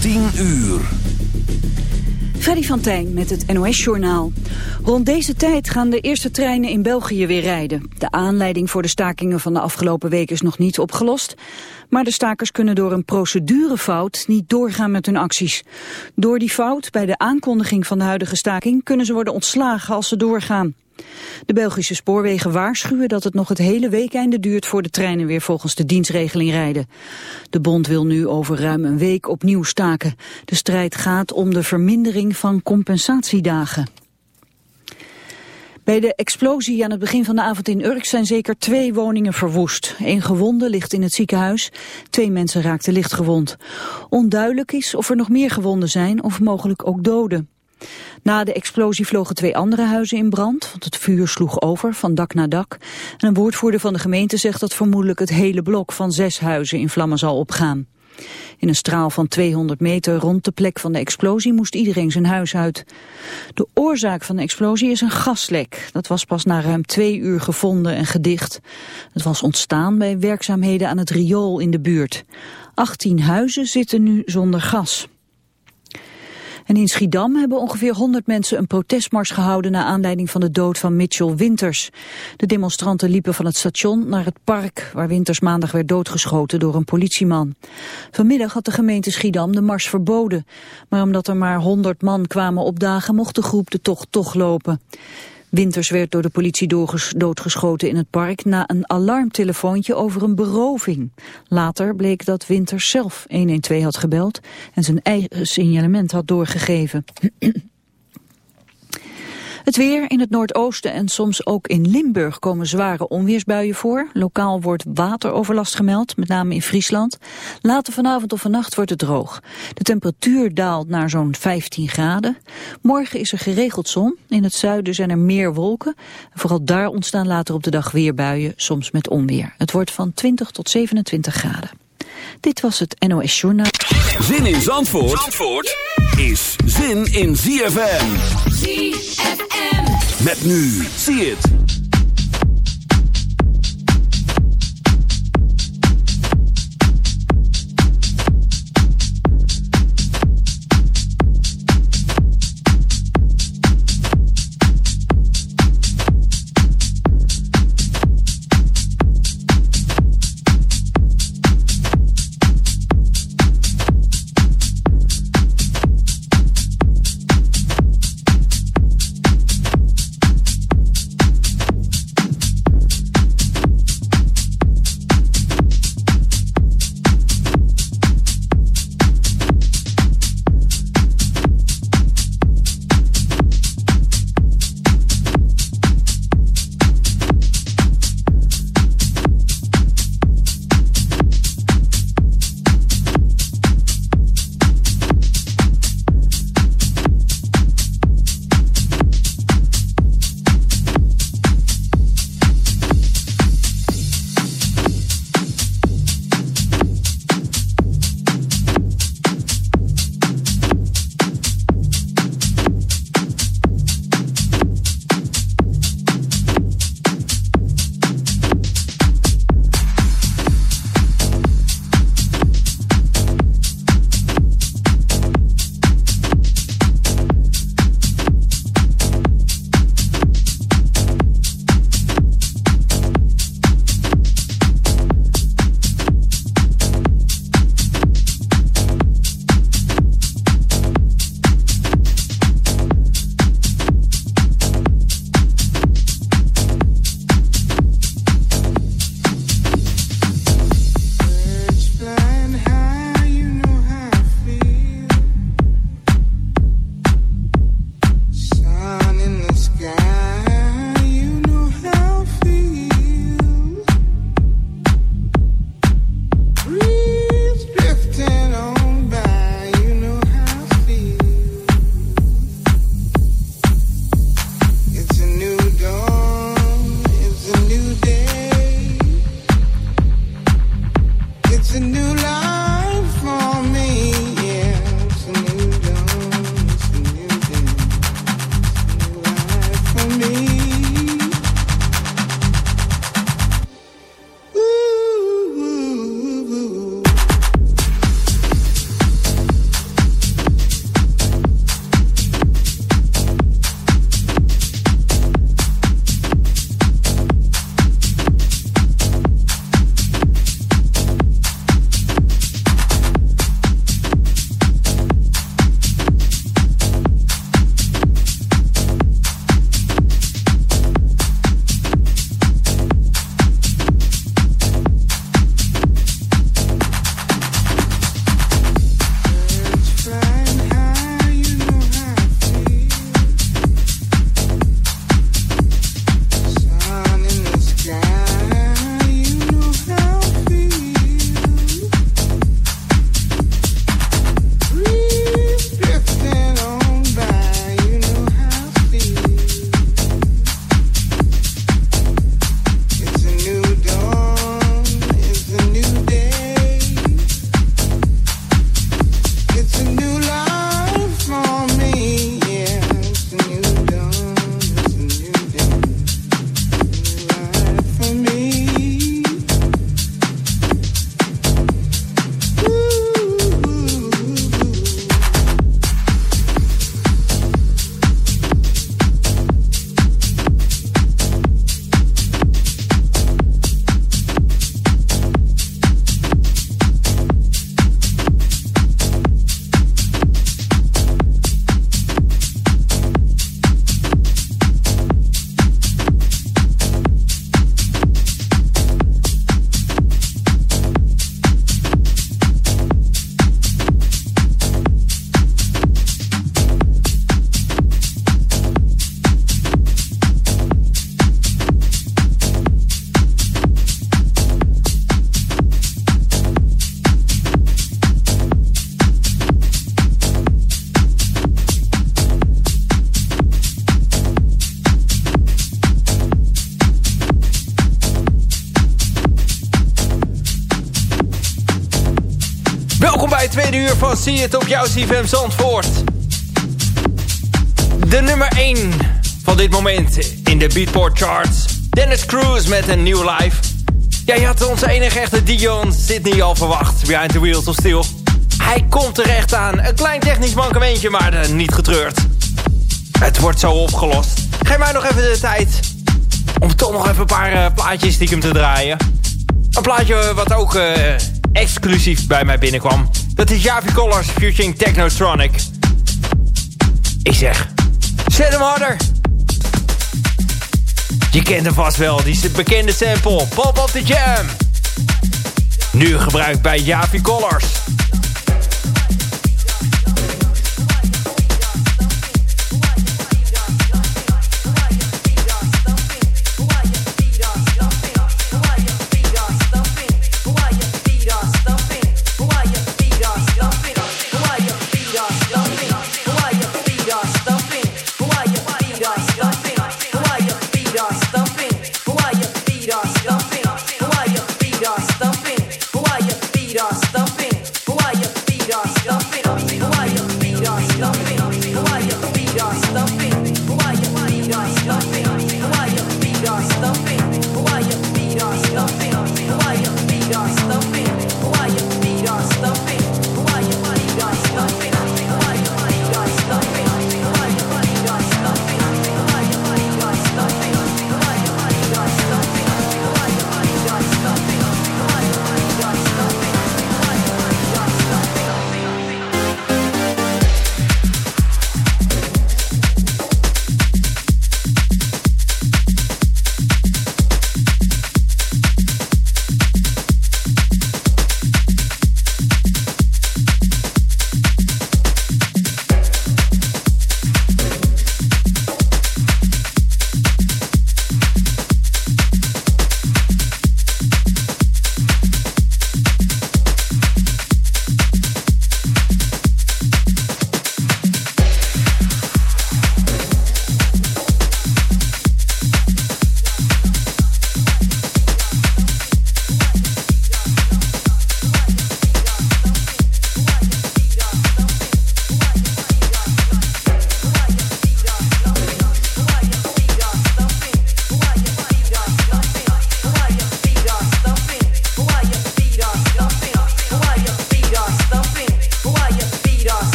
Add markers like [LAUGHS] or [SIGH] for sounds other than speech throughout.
10 uur. Freddy van Tijn met het NOS-journaal. Rond deze tijd gaan de eerste treinen in België weer rijden. De aanleiding voor de stakingen van de afgelopen week is nog niet opgelost. Maar de stakers kunnen door een procedurefout niet doorgaan met hun acties. Door die fout bij de aankondiging van de huidige staking... kunnen ze worden ontslagen als ze doorgaan. De Belgische spoorwegen waarschuwen dat het nog het hele weekende duurt voor de treinen weer volgens de dienstregeling rijden. De bond wil nu over ruim een week opnieuw staken. De strijd gaat om de vermindering van compensatiedagen. Bij de explosie aan het begin van de avond in Urk zijn zeker twee woningen verwoest. Een gewonde ligt in het ziekenhuis. Twee mensen raakten lichtgewond. Onduidelijk is of er nog meer gewonden zijn of mogelijk ook doden. Na de explosie vlogen twee andere huizen in brand, want het vuur sloeg over van dak naar dak. En een woordvoerder van de gemeente zegt dat vermoedelijk het hele blok van zes huizen in vlammen zal opgaan. In een straal van 200 meter rond de plek van de explosie moest iedereen zijn huis uit. De oorzaak van de explosie is een gaslek. Dat was pas na ruim twee uur gevonden en gedicht. Het was ontstaan bij werkzaamheden aan het riool in de buurt. 18 huizen zitten nu zonder gas. En in Schiedam hebben ongeveer 100 mensen een protestmars gehouden... naar aanleiding van de dood van Mitchell Winters. De demonstranten liepen van het station naar het park... waar Winters maandag werd doodgeschoten door een politieman. Vanmiddag had de gemeente Schiedam de mars verboden. Maar omdat er maar 100 man kwamen opdagen... mocht de groep de tocht toch lopen. Winters werd door de politie doodgeschoten in het park na een alarmtelefoontje over een beroving. Later bleek dat Winters zelf 112 had gebeld en zijn eigen signalement had doorgegeven. [CLEARS THROAT] Het weer in het noordoosten en soms ook in Limburg komen zware onweersbuien voor. Lokaal wordt wateroverlast gemeld, met name in Friesland. Later vanavond of vannacht wordt het droog. De temperatuur daalt naar zo'n 15 graden. Morgen is er geregeld zon. In het zuiden zijn er meer wolken. Vooral daar ontstaan later op de dag weer buien, soms met onweer. Het wordt van 20 tot 27 graden. Dit was het NOS Journaal. Zin in Zandvoort, Zandvoort is zin in ZFM. ZFM. Met nu, zie het. Het op jouw CFM Zandvoort. De nummer 1 van dit moment in de Beatport Charts. Dennis Cruz met een nieuw live. Ja, je had onze enige echte Dion Sydney al verwacht. Behind the Wheels of Steel. Hij komt terecht aan. Een klein technisch mankementje, maar uh, niet getreurd. Het wordt zo opgelost. Geef mij nog even de tijd om toch nog even een paar uh, plaatjes stiekem te draaien. Een plaatje wat ook exclusief bij mij binnenkwam. Dat is Javi Collars featuring Technotronic. Ik zeg, zet hem harder. Je kent hem vast wel, die bekende sample, Pop of the Jam. Nu gebruikt bij Javi Collars.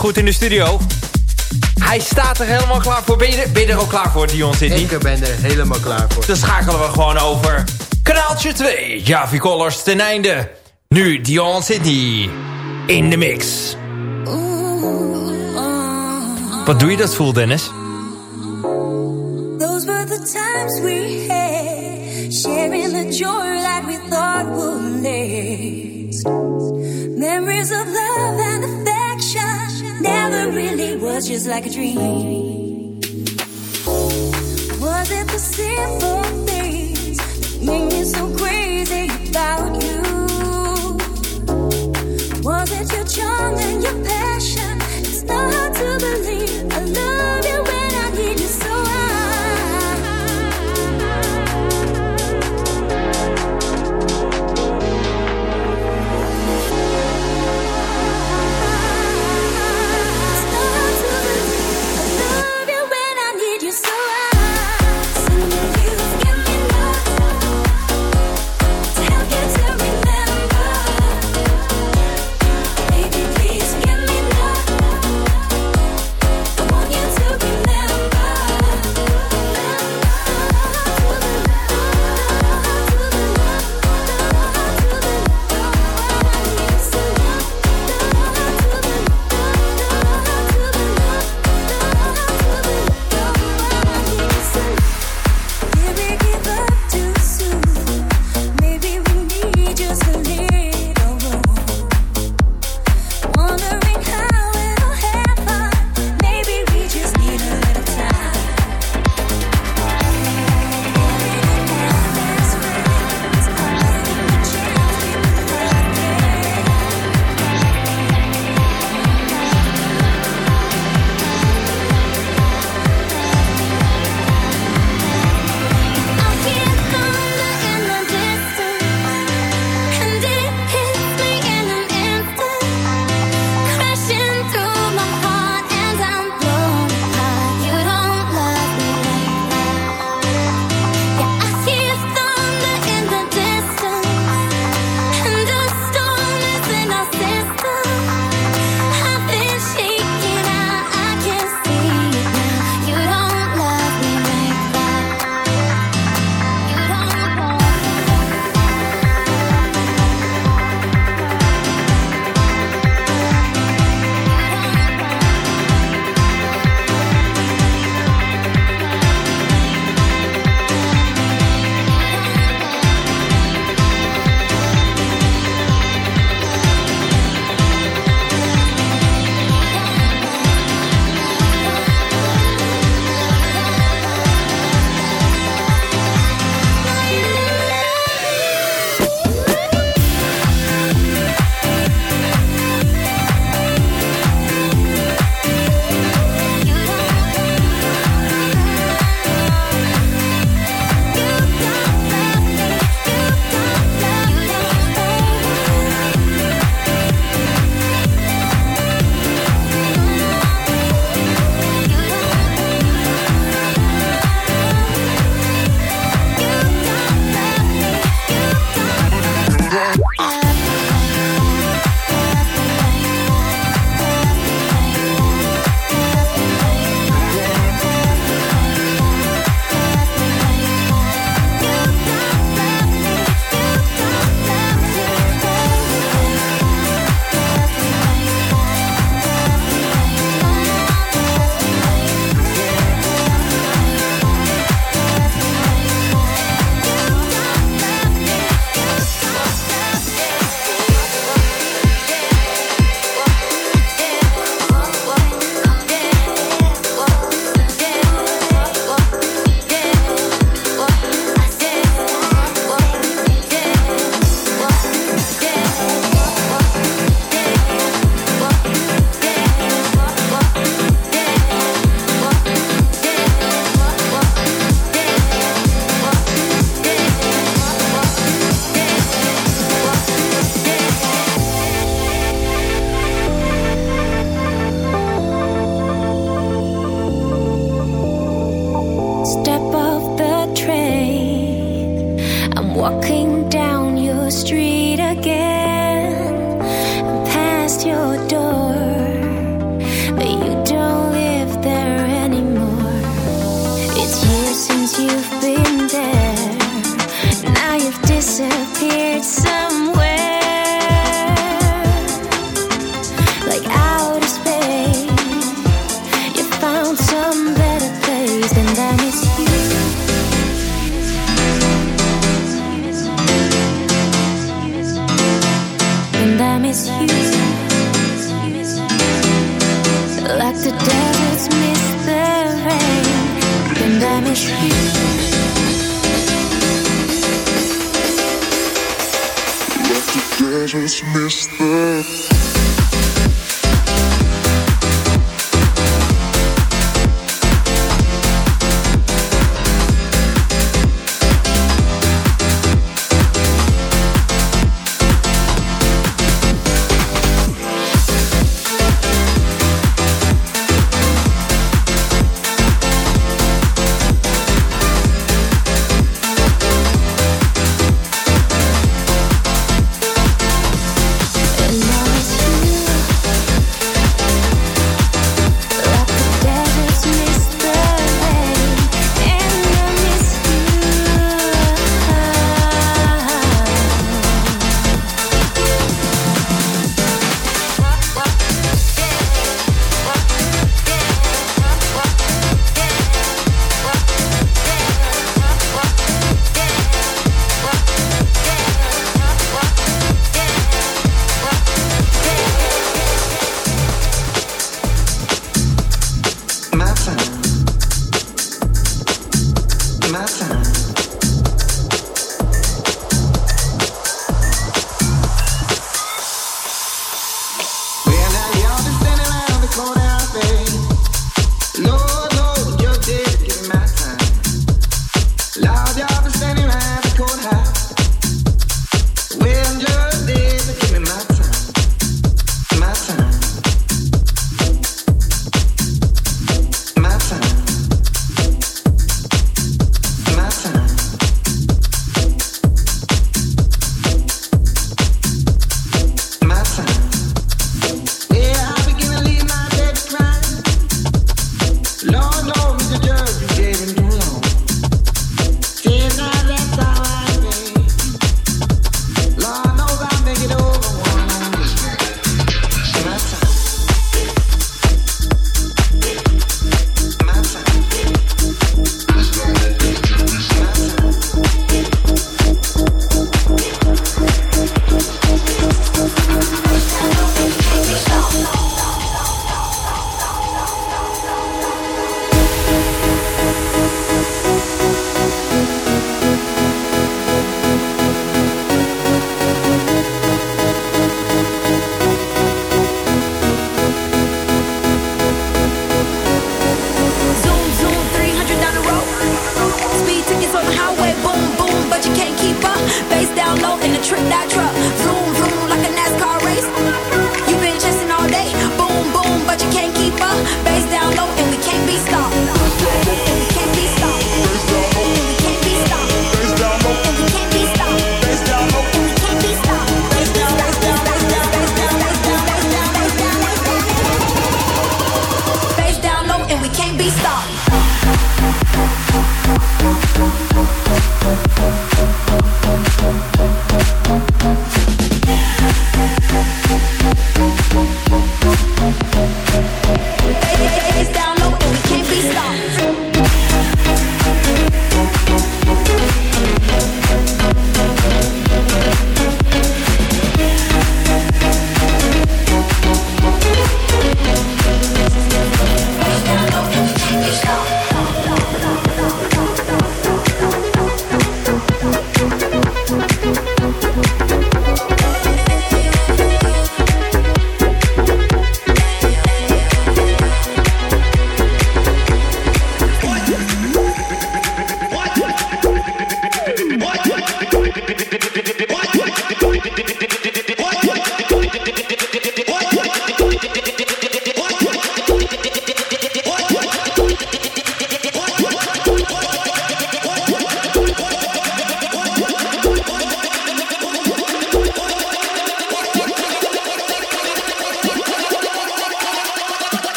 Goed in de studio? Hij staat er helemaal klaar voor. Ben je er, ben je er ook klaar voor, Dion City? Ik ben er helemaal klaar voor. Dan schakelen we gewoon over. Kanaaltje 2, Javi Collars ten einde. Nu Dion City in de mix. Wat doe je dat voel, Dennis? Those were the times we had, sharing the joy like we thought would last. Memories of love and affection never really was just like a dream. Was it the simple things that made me so crazy about you? Was it your charm and your passion? It's not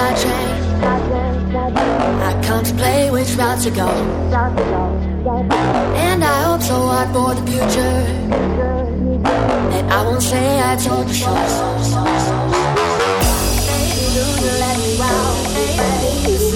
I train. I contemplate which route to go. And I hope so hard for the future. That I won't say I told you so. Do you let me out?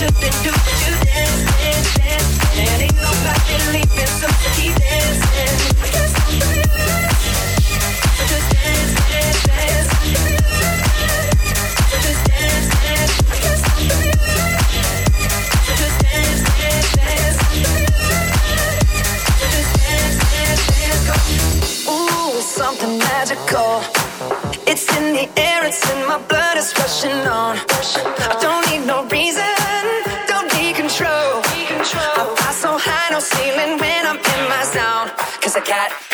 dancing, dancing, ain't nobody leaving, so keep dancing. cat.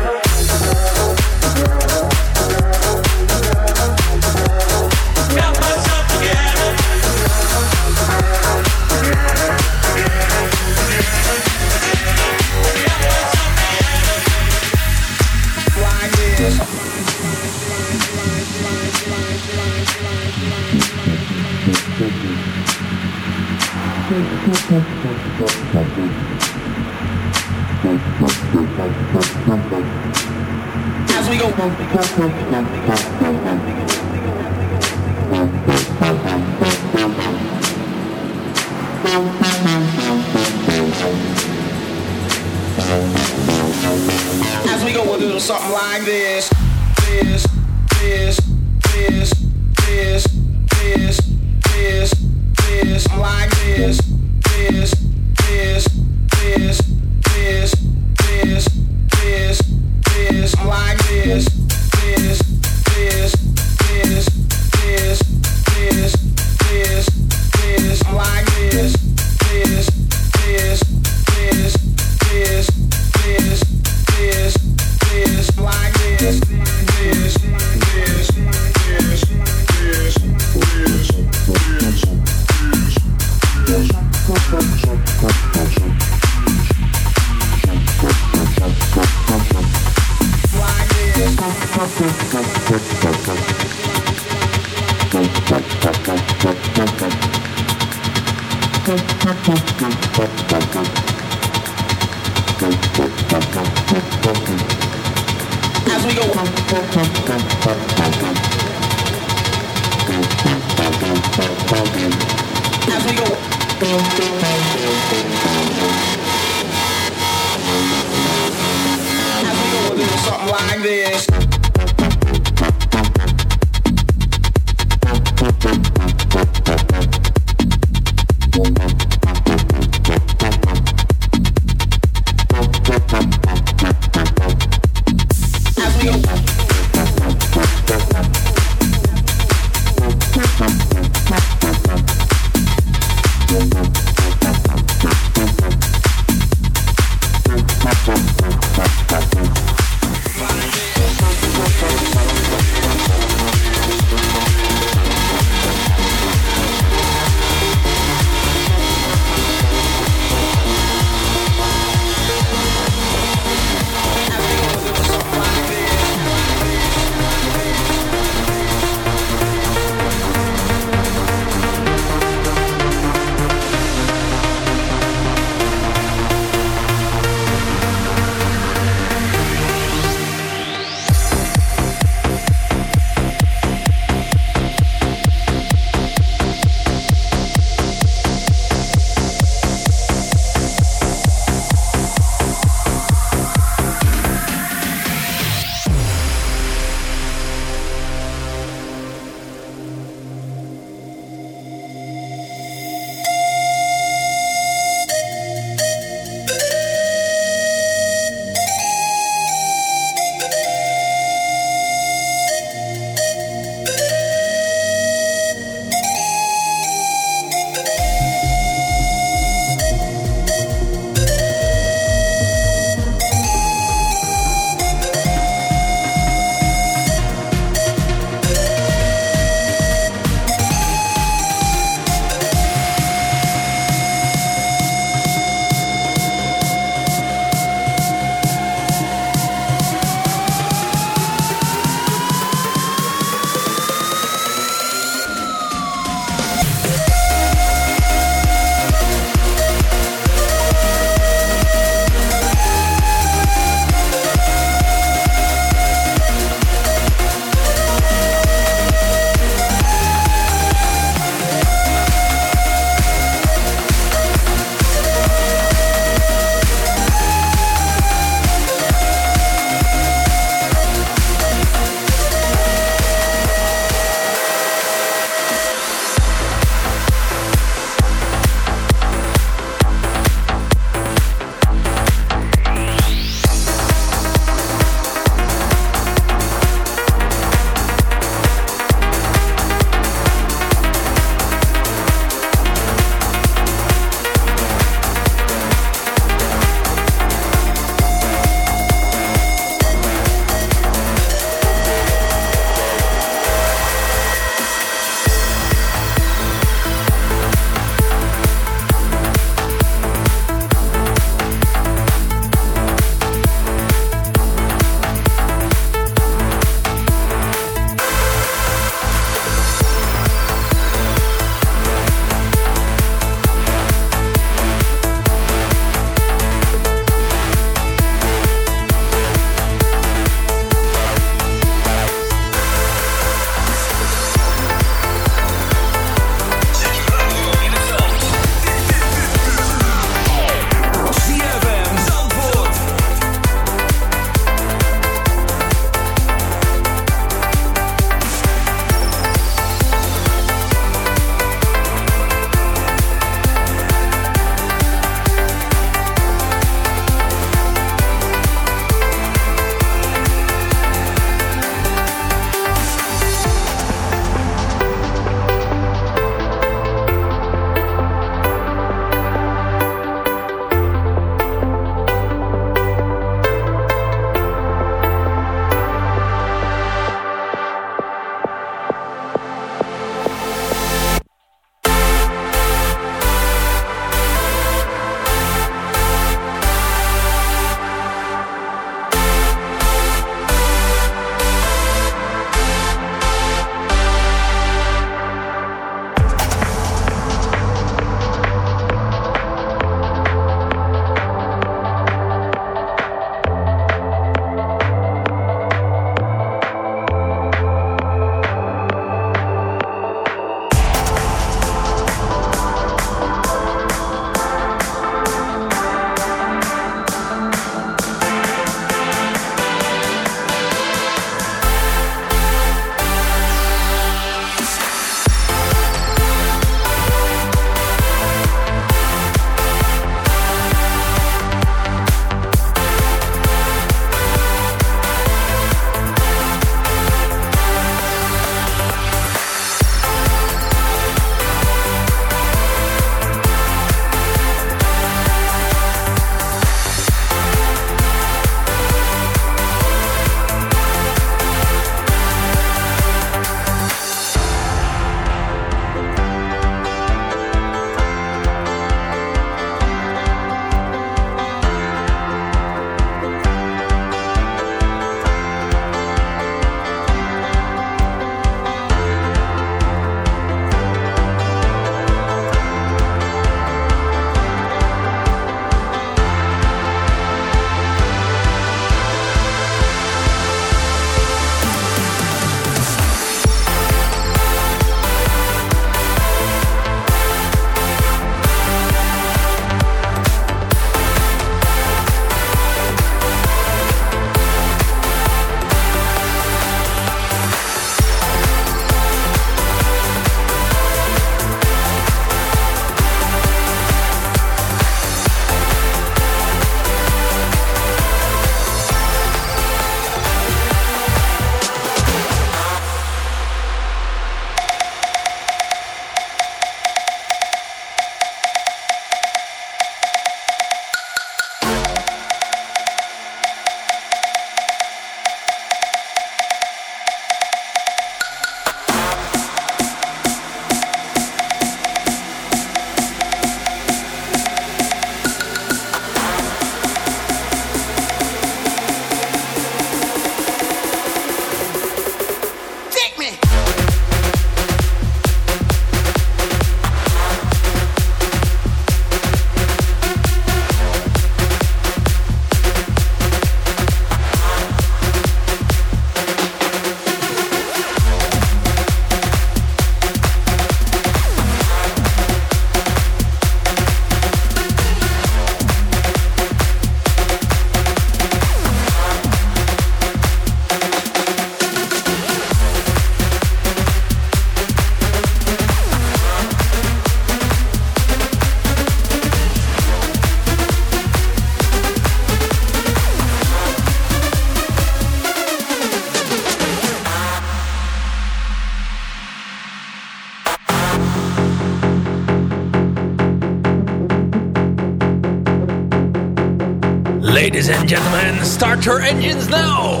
Your engines now.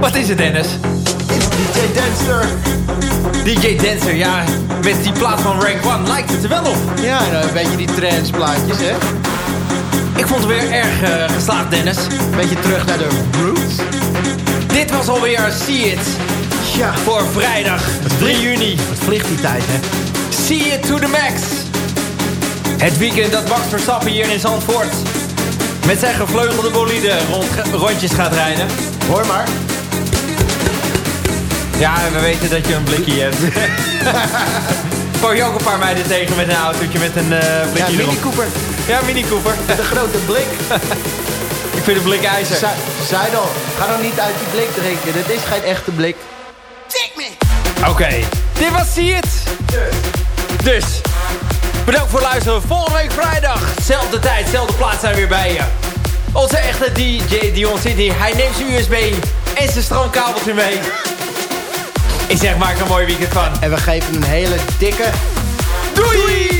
Wat is het, Dennis? DJ Dancer. DJ Dancer, ja. Met die plaat van Rank One lijkt het er wel op. Ja, nou, een beetje die trance plaatjes, hè? Ik vond het weer erg uh, geslaagd, Dennis. Een beetje terug naar de roots. Dit was alweer See It. Ja. Voor vrijdag 3 juni. Wat vliegt die tijd, hè? See It to the max. Het weekend dat Max Verstappen hier in Zandvoort... met zijn gevleugelde bolide rond, rondjes gaat rijden. Hoor maar. Ja, we weten dat je een blikje hebt. [LAUGHS] Kom je ook een paar meiden tegen met een autootje met een uh, blikje Ja, Mini Cooper. Ja, Mini Cooper. Met een grote blik. [LAUGHS] Ik vind een blik ijzer. Zei dan, ga dan niet uit die blik drinken. Dit is geen echte blik. Oké, okay. dit was See It. Dus, bedankt voor het luisteren. Volgende week vrijdag, zelfde tijd, zelfde plaats zijn we weer bij je. Onze echte DJ Dion City, hij neemt zijn USB en zijn stroomkabeltje mee. Ik zeg, maak er een mooi weekend van. En we geven een hele dikke... Doei! Doei!